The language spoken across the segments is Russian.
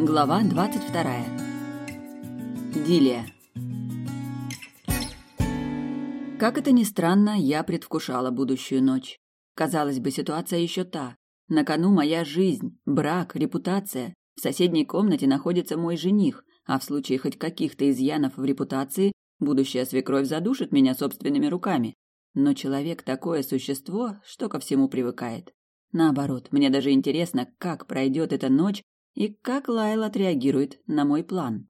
Глава двадцать вторая. Дилия. Как это ни странно, я предвкушала будущую ночь. Казалось бы, ситуация еще та. На кону моя жизнь, брак, репутация. В соседней комнате находится мой жених, а в случае хоть каких-то изъянов в репутации, будущая свекровь задушит меня собственными руками. Но человек такое существо, что ко всему привыкает. Наоборот, мне даже интересно, как пройдет эта ночь и как Лайл отреагирует на мой план.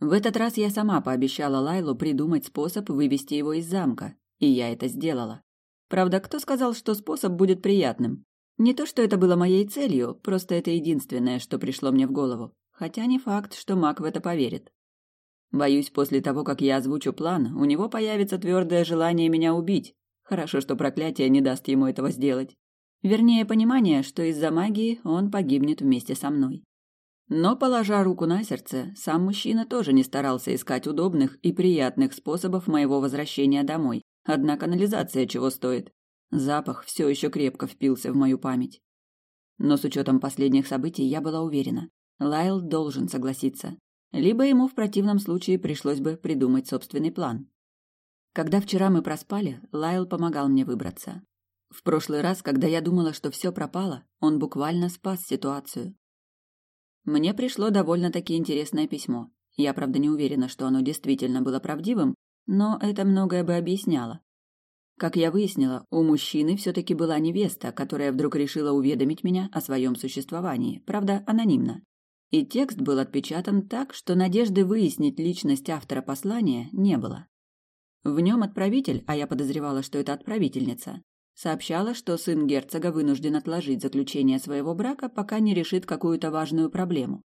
В этот раз я сама пообещала Лайлу придумать способ вывести его из замка, и я это сделала. Правда, кто сказал, что способ будет приятным? Не то, что это было моей целью, просто это единственное, что пришло мне в голову. Хотя не факт, что маг в это поверит. Боюсь, после того, как я озвучу план, у него появится твердое желание меня убить. Хорошо, что проклятие не даст ему этого сделать. Вернее, понимание, что из-за магии он погибнет вместе со мной. Но, положа руку на сердце, сам мужчина тоже не старался искать удобных и приятных способов моего возвращения домой. Одна канализация чего стоит. Запах все еще крепко впился в мою память. Но с учетом последних событий я была уверена. Лайл должен согласиться. Либо ему в противном случае пришлось бы придумать собственный план. Когда вчера мы проспали, Лайл помогал мне выбраться. В прошлый раз, когда я думала, что все пропало, он буквально спас ситуацию. Мне пришло довольно-таки интересное письмо. Я, правда, не уверена, что оно действительно было правдивым, но это многое бы объясняло. Как я выяснила, у мужчины все-таки была невеста, которая вдруг решила уведомить меня о своем существовании, правда, анонимно. И текст был отпечатан так, что надежды выяснить личность автора послания не было. В нем отправитель, а я подозревала, что это отправительница, Сообщала, что сын герцога вынужден отложить заключение своего брака, пока не решит какую-то важную проблему.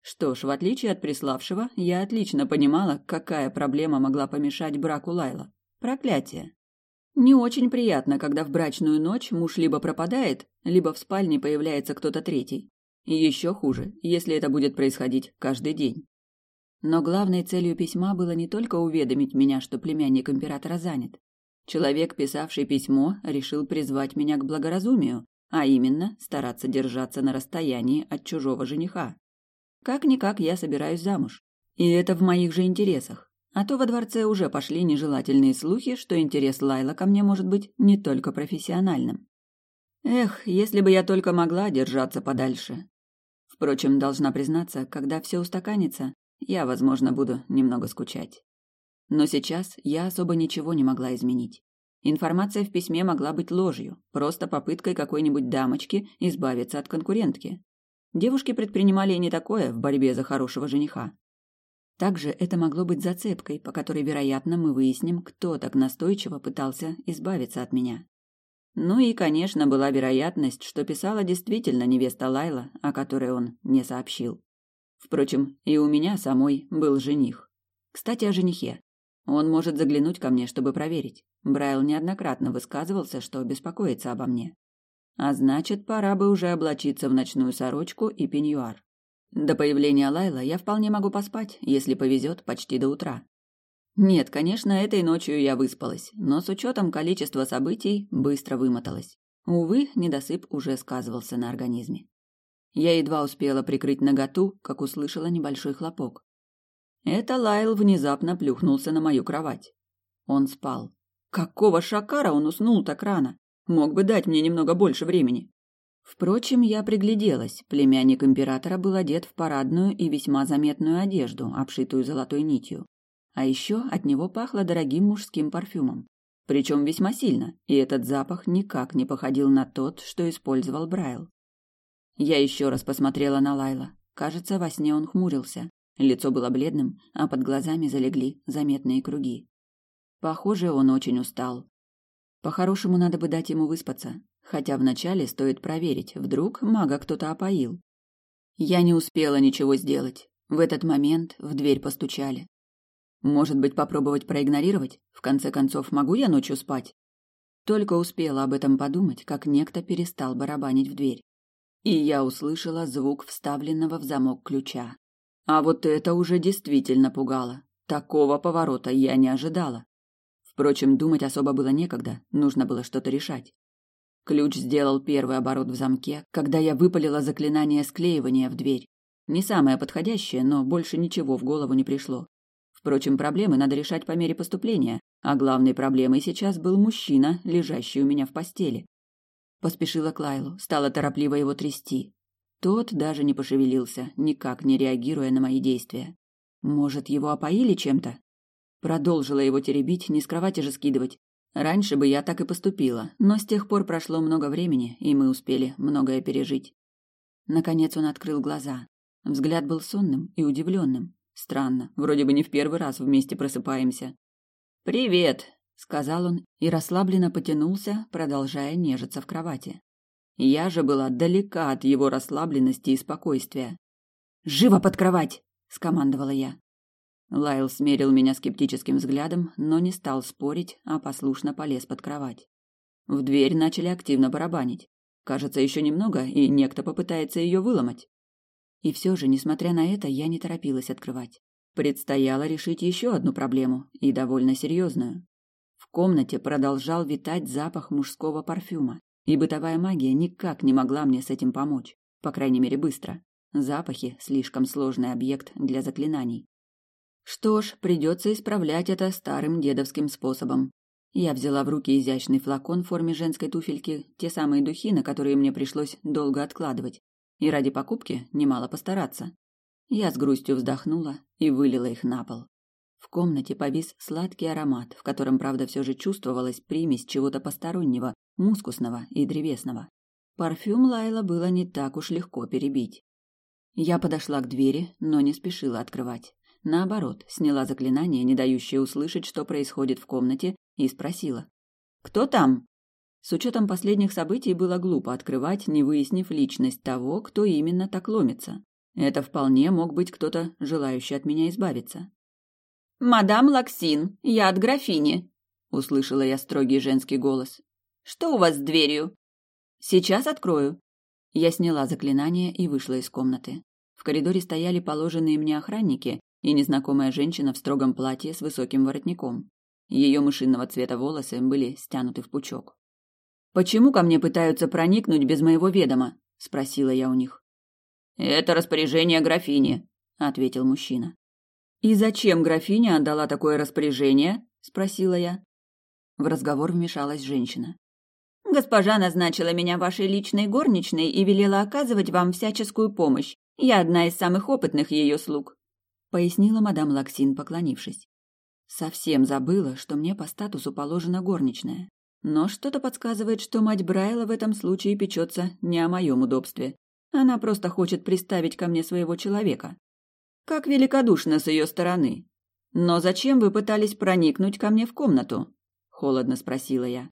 Что ж, в отличие от приславшего, я отлично понимала, какая проблема могла помешать браку Лайла. Проклятие. Не очень приятно, когда в брачную ночь муж либо пропадает, либо в спальне появляется кто-то третий. И еще хуже, если это будет происходить каждый день. Но главной целью письма было не только уведомить меня, что племянник императора занят. Человек, писавший письмо, решил призвать меня к благоразумию, а именно стараться держаться на расстоянии от чужого жениха. Как-никак я собираюсь замуж. И это в моих же интересах. А то во дворце уже пошли нежелательные слухи, что интерес Лайла ко мне может быть не только профессиональным. Эх, если бы я только могла держаться подальше. Впрочем, должна признаться, когда все устаканится, я, возможно, буду немного скучать. Но сейчас я особо ничего не могла изменить. Информация в письме могла быть ложью, просто попыткой какой-нибудь дамочки избавиться от конкурентки. Девушки предпринимали и не такое в борьбе за хорошего жениха. Также это могло быть зацепкой, по которой, вероятно, мы выясним, кто так настойчиво пытался избавиться от меня. Ну и, конечно, была вероятность, что писала действительно невеста Лайла, о которой он не сообщил. Впрочем, и у меня самой был жених. Кстати, о женихе. Он может заглянуть ко мне, чтобы проверить. Брайл неоднократно высказывался, что беспокоится обо мне. А значит, пора бы уже облачиться в ночную сорочку и пеньюар. До появления Лайла я вполне могу поспать, если повезет, почти до утра. Нет, конечно, этой ночью я выспалась, но с учетом количества событий быстро вымоталась. Увы, недосып уже сказывался на организме. Я едва успела прикрыть наготу, как услышала небольшой хлопок. Это Лайл внезапно плюхнулся на мою кровать. Он спал. Какого шакара он уснул так рано? Мог бы дать мне немного больше времени. Впрочем, я пригляделась. Племянник императора был одет в парадную и весьма заметную одежду, обшитую золотой нитью. А еще от него пахло дорогим мужским парфюмом. Причем весьма сильно, и этот запах никак не походил на тот, что использовал Брайл. Я еще раз посмотрела на Лайла. Кажется, во сне он хмурился. Лицо было бледным, а под глазами залегли заметные круги. Похоже, он очень устал. По-хорошему, надо бы дать ему выспаться, хотя вначале стоит проверить, вдруг мага кто-то опоил. Я не успела ничего сделать. В этот момент в дверь постучали. Может быть, попробовать проигнорировать? В конце концов, могу я ночью спать? Только успела об этом подумать, как некто перестал барабанить в дверь. И я услышала звук вставленного в замок ключа. А вот это уже действительно пугало. Такого поворота я не ожидала. Впрочем, думать особо было некогда, нужно было что-то решать. Ключ сделал первый оборот в замке, когда я выпалила заклинание склеивания в дверь. Не самое подходящее, но больше ничего в голову не пришло. Впрочем, проблемы надо решать по мере поступления, а главной проблемой сейчас был мужчина, лежащий у меня в постели. Поспешила к Лайлу, стала торопливо его трясти. Тот даже не пошевелился, никак не реагируя на мои действия. Может, его опоили чем-то? Продолжила его теребить, не с кровати же скидывать. Раньше бы я так и поступила, но с тех пор прошло много времени, и мы успели многое пережить. Наконец он открыл глаза. Взгляд был сонным и удивленным. Странно, вроде бы не в первый раз вместе просыпаемся. «Привет», — сказал он и расслабленно потянулся, продолжая нежиться в кровати. Я же была далека от его расслабленности и спокойствия. «Живо под кровать!» — скомандовала я. Лайл смерил меня скептическим взглядом, но не стал спорить, а послушно полез под кровать. В дверь начали активно барабанить. Кажется, еще немного, и некто попытается ее выломать. И все же, несмотря на это, я не торопилась открывать. Предстояло решить еще одну проблему, и довольно серьезную. В комнате продолжал витать запах мужского парфюма, и бытовая магия никак не могла мне с этим помочь, по крайней мере быстро. Запахи – слишком сложный объект для заклинаний. Что ж, придется исправлять это старым дедовским способом. Я взяла в руки изящный флакон в форме женской туфельки, те самые духи, на которые мне пришлось долго откладывать, и ради покупки немало постараться. Я с грустью вздохнула и вылила их на пол. В комнате повис сладкий аромат, в котором, правда, все же чувствовалась примесь чего-то постороннего, мускусного и древесного. Парфюм Лайла было не так уж легко перебить. Я подошла к двери, но не спешила открывать. Наоборот, сняла заклинание, не дающее услышать, что происходит в комнате, и спросила. «Кто там?» С учетом последних событий было глупо открывать, не выяснив личность того, кто именно так ломится. Это вполне мог быть кто-то, желающий от меня избавиться. «Мадам Лаксин, я от графини», — услышала я строгий женский голос. «Что у вас с дверью?» «Сейчас открою». Я сняла заклинание и вышла из комнаты. В коридоре стояли положенные мне охранники и незнакомая женщина в строгом платье с высоким воротником. Ее мышиного цвета волосы были стянуты в пучок. Почему ко мне пытаются проникнуть без моего ведома? спросила я у них. Это распоряжение графини, ответил мужчина. И зачем графиня отдала такое распоряжение? спросила я. В разговор вмешалась женщина. Госпожа назначила меня вашей личной горничной и велела оказывать вам всяческую помощь. Я одна из самых опытных ее слуг, пояснила мадам Лаксин, поклонившись. Совсем забыла, что мне по статусу положена горничная. Но что-то подсказывает, что мать Брайла в этом случае печется не о моем удобстве. Она просто хочет приставить ко мне своего человека. Как великодушно с ее стороны. Но зачем вы пытались проникнуть ко мне в комнату? Холодно спросила я.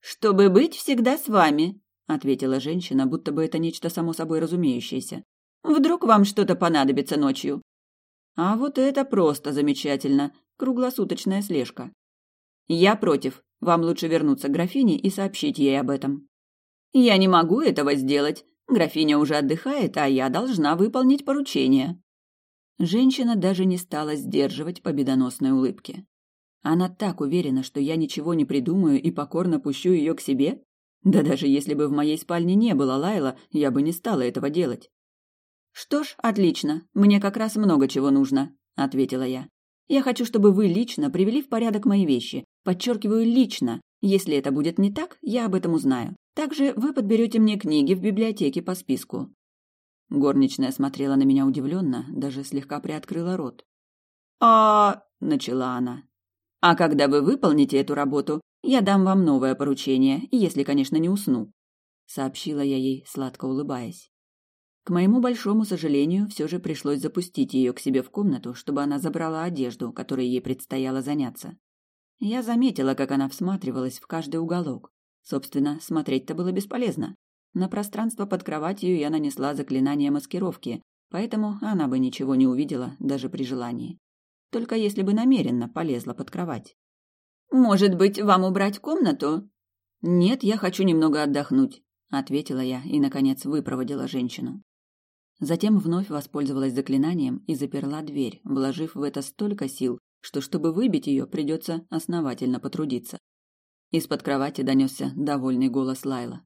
Чтобы быть всегда с вами, ответила женщина, будто бы это нечто само собой разумеющееся. Вдруг вам что-то понадобится ночью? А вот это просто замечательно, круглосуточная слежка. Я против. Вам лучше вернуться к графине и сообщить ей об этом. Я не могу этого сделать. Графиня уже отдыхает, а я должна выполнить поручение. Женщина даже не стала сдерживать победоносной улыбки. Она так уверена, что я ничего не придумаю и покорно пущу ее к себе? Да даже если бы в моей спальне не было Лайла, я бы не стала этого делать. Что ж, отлично. Мне как раз много чего нужно, ответила я. Я хочу, чтобы вы лично привели в порядок мои вещи. Подчеркиваю, лично. Если это будет не так, я об этом узнаю. Также вы подберете мне книги в библиотеке по списку. Горничная смотрела на меня удивленно, даже слегка приоткрыла рот. А, начала она. А когда вы выполните эту работу, я дам вам новое поручение, если, конечно, не усну, сообщила я ей, сладко улыбаясь. К моему большому сожалению, все же пришлось запустить ее к себе в комнату, чтобы она забрала одежду, которой ей предстояло заняться. Я заметила, как она всматривалась в каждый уголок. Собственно, смотреть-то было бесполезно. На пространство под кроватью я нанесла заклинание маскировки, поэтому она бы ничего не увидела даже при желании. Только если бы намеренно полезла под кровать. «Может быть, вам убрать комнату?» «Нет, я хочу немного отдохнуть», — ответила я и, наконец, выпроводила женщину. Затем вновь воспользовалась заклинанием и заперла дверь, вложив в это столько сил, что чтобы выбить ее, придется основательно потрудиться. Из-под кровати донесся довольный голос Лайла.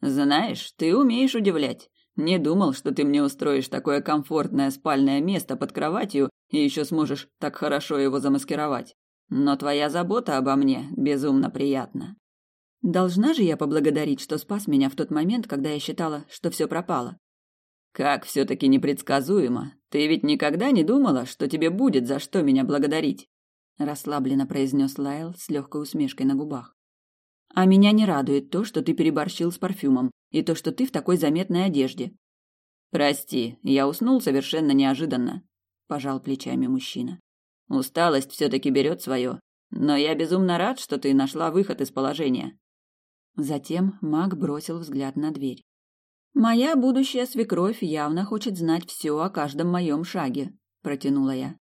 «Знаешь, ты умеешь удивлять. Не думал, что ты мне устроишь такое комфортное спальное место под кроватью и еще сможешь так хорошо его замаскировать. Но твоя забота обо мне безумно приятна. Должна же я поблагодарить, что спас меня в тот момент, когда я считала, что все пропало. Как все-таки непредсказуемо. Ты ведь никогда не думала, что тебе будет за что меня благодарить? Расслабленно произнес Лайл с легкой усмешкой на губах. А меня не радует то, что ты переборщил с парфюмом, и то, что ты в такой заметной одежде. Прости, я уснул совершенно неожиданно, пожал плечами мужчина. Усталость все-таки берет свое, но я безумно рад, что ты нашла выход из положения. Затем маг бросил взгляд на дверь. Моя будущая свекровь явно хочет знать все о каждом моем шаге, протянула я.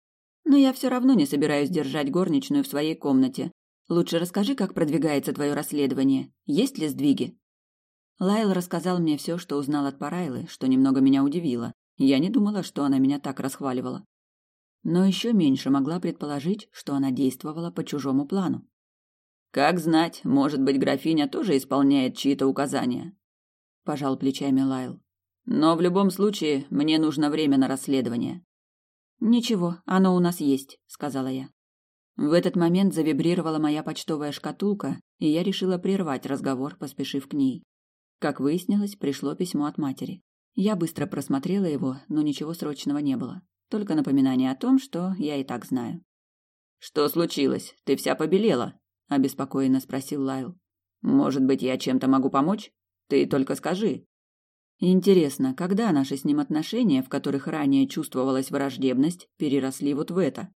Но я все равно не собираюсь держать горничную в своей комнате. Лучше расскажи, как продвигается твое расследование. Есть ли сдвиги? Лайл рассказал мне все, что узнал от Парайлы, что немного меня удивило. Я не думала, что она меня так расхваливала но еще меньше могла предположить, что она действовала по чужому плану. Как знать, может быть, графиня тоже исполняет чьи-то указания, пожал плечами Лайл. Но в любом случае, мне нужно время на расследование. Ничего, оно у нас есть, сказала я. В этот момент завибрировала моя почтовая шкатулка, и я решила прервать разговор, поспешив к ней. Как выяснилось, пришло письмо от матери. Я быстро просмотрела его, но ничего срочного не было. Только напоминание о том, что я и так знаю. «Что случилось? Ты вся побелела?» – обеспокоенно спросил Лайл. «Может быть, я чем-то могу помочь? Ты только скажи». Интересно, когда наши с ним отношения, в которых ранее чувствовалась враждебность, переросли вот в это?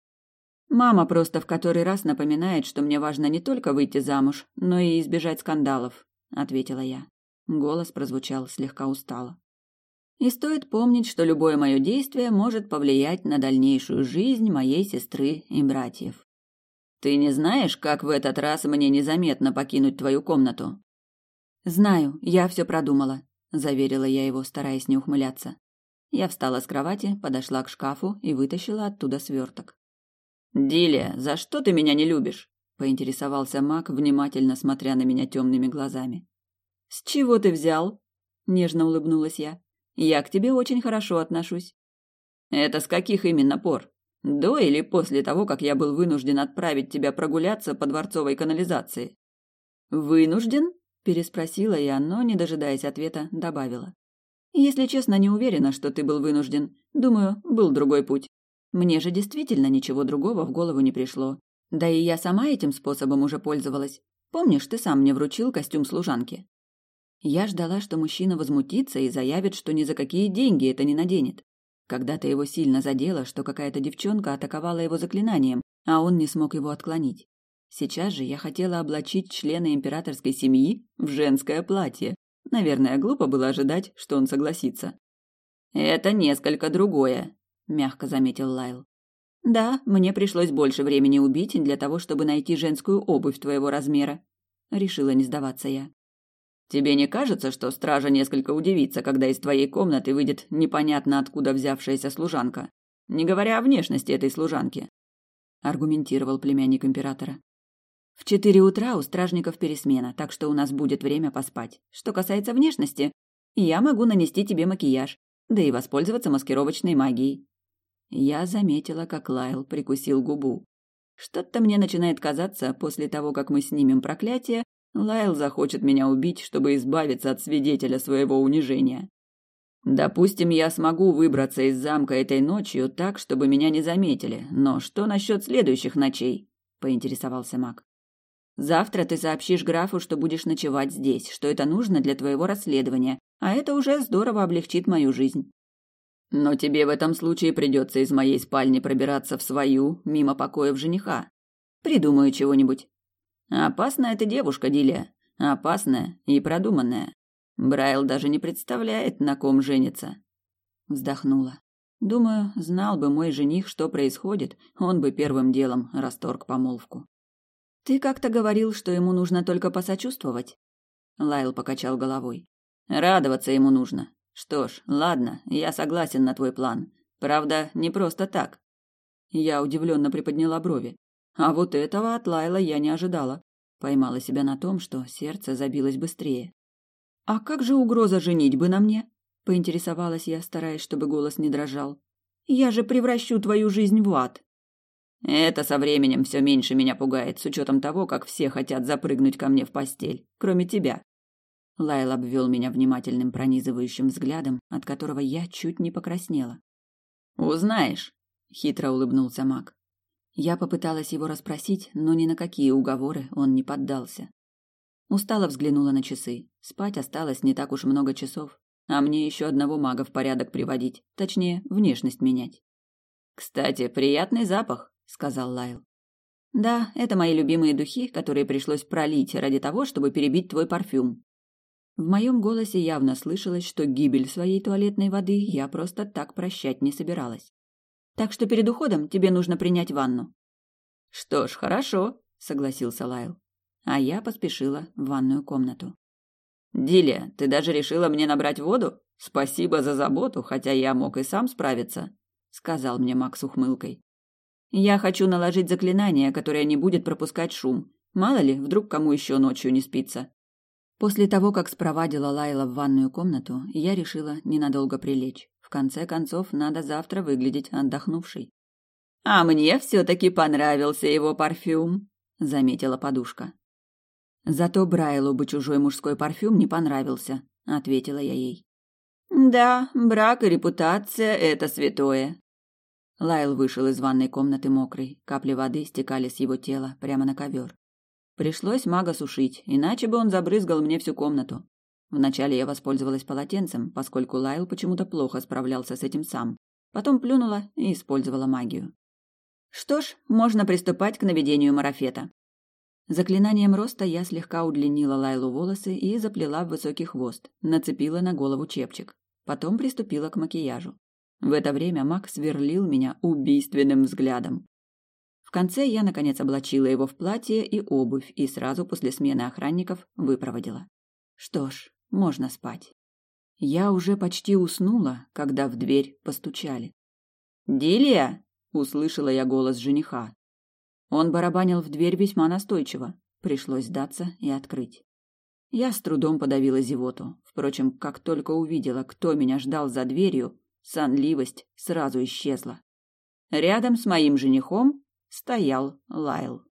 Мама просто в который раз напоминает, что мне важно не только выйти замуж, но и избежать скандалов, ответила я. Голос прозвучал слегка устало. И стоит помнить, что любое мое действие может повлиять на дальнейшую жизнь моей сестры и братьев. Ты не знаешь, как в этот раз мне незаметно покинуть твою комнату? Знаю, я все продумала, заверила я его, стараясь не ухмыляться. Я встала с кровати, подошла к шкафу и вытащила оттуда сверток. Дилия, за что ты меня не любишь? поинтересовался Мак, внимательно смотря на меня темными глазами. С чего ты взял? нежно улыбнулась я. Я к тебе очень хорошо отношусь. Это с каких именно пор? До или после того, как я был вынужден отправить тебя прогуляться по дворцовой канализации? Вынужден? переспросила я, но, не дожидаясь ответа, добавила. Если честно, не уверена, что ты был вынужден. Думаю, был другой путь. Мне же действительно ничего другого в голову не пришло. Да и я сама этим способом уже пользовалась. Помнишь, ты сам мне вручил костюм служанки? Я ждала, что мужчина возмутится и заявит, что ни за какие деньги это не наденет. Когда-то его сильно задело, что какая-то девчонка атаковала его заклинанием, а он не смог его отклонить. Сейчас же я хотела облачить члена императорской семьи в женское платье. Наверное, глупо было ожидать, что он согласится. «Это несколько другое», — мягко заметил Лайл. «Да, мне пришлось больше времени убить для того, чтобы найти женскую обувь твоего размера», — решила не сдаваться я. Тебе не кажется, что стража несколько удивится, когда из твоей комнаты выйдет непонятно откуда взявшаяся служанка, не говоря о внешности этой служанки? аргументировал племянник императора. В четыре утра у стражников пересмена, так что у нас будет время поспать. Что касается внешности, я могу нанести тебе макияж, да и воспользоваться маскировочной магией. Я заметила, как Лайл прикусил губу. Что-то мне начинает казаться, после того, как мы снимем проклятие, Лайл захочет меня убить, чтобы избавиться от свидетеля своего унижения. Допустим, я смогу выбраться из замка этой ночью так, чтобы меня не заметили, но что насчет следующих ночей? поинтересовался Мак. Завтра ты сообщишь графу, что будешь ночевать здесь, что это нужно для твоего расследования, а это уже здорово облегчит мою жизнь. Но тебе в этом случае придется из моей спальни пробираться в свою, мимо покоев жениха. Придумаю чего-нибудь. Опасная эта девушка, Дилия. Опасная и продуманная. Брайл даже не представляет, на ком женится. Вздохнула. Думаю, знал бы мой жених, что происходит, он бы первым делом расторг помолвку. Ты как-то говорил, что ему нужно только посочувствовать. Лайл покачал головой. Радоваться ему нужно. Что ж, ладно, я согласен на твой план. Правда, не просто так. Я удивленно приподняла брови. А вот этого от Лайла я не ожидала. Поймала себя на том, что сердце забилось быстрее. «А как же угроза женить бы на мне?» Поинтересовалась я, стараясь, чтобы голос не дрожал. «Я же превращу твою жизнь в ад!» Это со временем все меньше меня пугает, с учетом того, как все хотят запрыгнуть ко мне в постель, кроме тебя. Лайл обвел меня внимательным пронизывающим взглядом, от которого я чуть не покраснела. «Узнаешь», — хитро улыбнулся маг. Я попыталась его расспросить, но ни на какие уговоры он не поддался. Устало взглянула на часы. Спать осталось не так уж много часов, а мне еще одного мага в порядок приводить, точнее, внешность менять. «Кстати, приятный запах», — сказал Лайл. «Да, это мои любимые духи, которые пришлось пролить ради того, чтобы перебить твой парфюм». В моем голосе явно слышалось, что гибель своей туалетной воды я просто так прощать не собиралась. Так что перед уходом тебе нужно принять ванну. Что ж, хорошо, согласился Лайл. А я поспешила в ванную комнату. Дилия, ты даже решила мне набрать воду? Спасибо за заботу, хотя я мог и сам справиться, сказал мне Макс ухмылкой. Я хочу наложить заклинание, которое не будет пропускать шум. Мало ли, вдруг кому еще ночью не спится. После того, как спровадила Лайла в ванную комнату, я решила ненадолго прилечь. В конце концов, надо завтра выглядеть отдохнувшей. «А мне все-таки понравился его парфюм», — заметила подушка. «Зато Брайлу бы чужой мужской парфюм не понравился», — ответила я ей. «Да, брак и репутация — это святое». Лайл вышел из ванной комнаты мокрый, капли воды стекали с его тела прямо на ковер. Пришлось мага сушить, иначе бы он забрызгал мне всю комнату. Вначале я воспользовалась полотенцем, поскольку Лайл почему-то плохо справлялся с этим сам. Потом плюнула и использовала магию. Что ж, можно приступать к наведению марафета. Заклинанием роста я слегка удлинила Лайлу волосы и заплела в высокий хвост, нацепила на голову чепчик. Потом приступила к макияжу. В это время маг сверлил меня убийственным взглядом. Конце я, наконец, облачила его в платье и обувь и сразу после смены охранников выпроводила. Что ж, можно спать. Я уже почти уснула, когда в дверь постучали. «Дилия!» — услышала я голос жениха. Он барабанил в дверь весьма настойчиво. Пришлось сдаться и открыть. Я с трудом подавила зевоту. Впрочем, как только увидела, кто меня ждал за дверью, сонливость сразу исчезла. Рядом с моим женихом стоял Лайл.